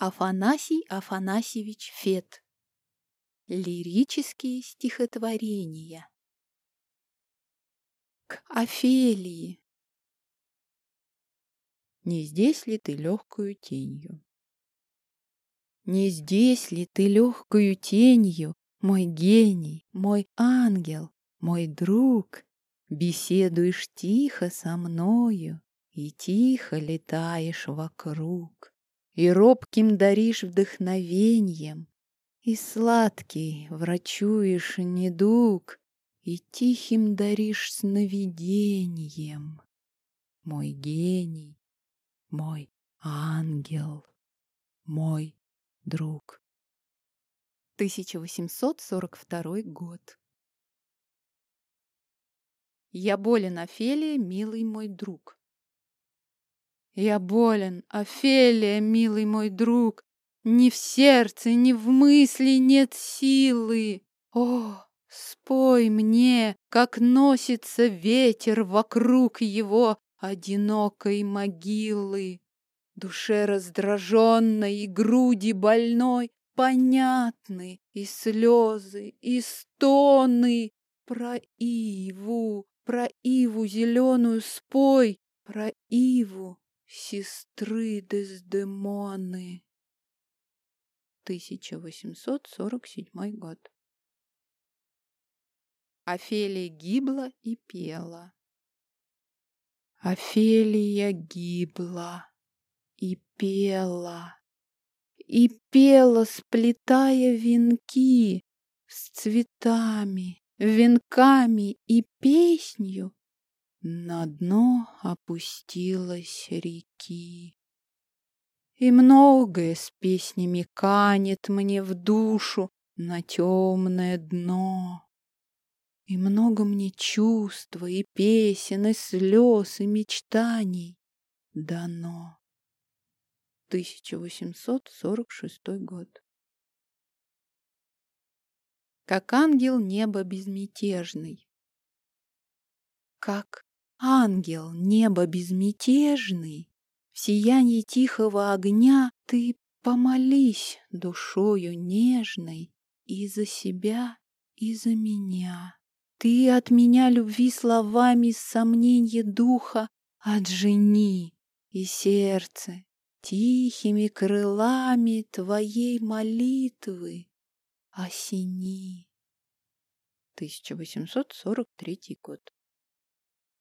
Афанасий Афанасьевич Фет. Лирические стихотворения. К Офелии. Не здесь ли ты легкую тенью? Не здесь ли ты легкую тенью, Мой гений, мой ангел, мой друг, Беседуешь тихо со мною И тихо летаешь вокруг, И робким даришь вдохновеньем, И сладкий врачуешь недуг, И тихим даришь сновиденьем. Мой гений, мой ангел, мой друг. 1842 год. Я болен, Офелия, милый мой друг. Я болен, Офелия, милый мой друг. Ни в сердце, ни в мысли нет силы. О, спой мне, как носится ветер вокруг его одинокой могилы. Душе раздраженной и груди больной Понятны и слезы, и стоны. Про Иву, про Иву зеленую спой, Про Иву сестры Дездемоны. 1847 год. Офелия гибла и пела. Офелия гибла и пела, и пела, сплетая венки с цветами, венками и песнью, на дно опустилась реки. И многое с песнями канет мне в душу на темное дно. И много мне чувства, и песен, и слез, и мечтаний дано. 1846 год. Как ангел неба безмятежный. Как ангел неба безмятежный, В сиянии тихого огня Ты помолись душою нежной И за себя, и за меня. Ты от меня любви словами сомненье духа отжени, и сердце тихими крылами твоей молитвы осени. 1843 год.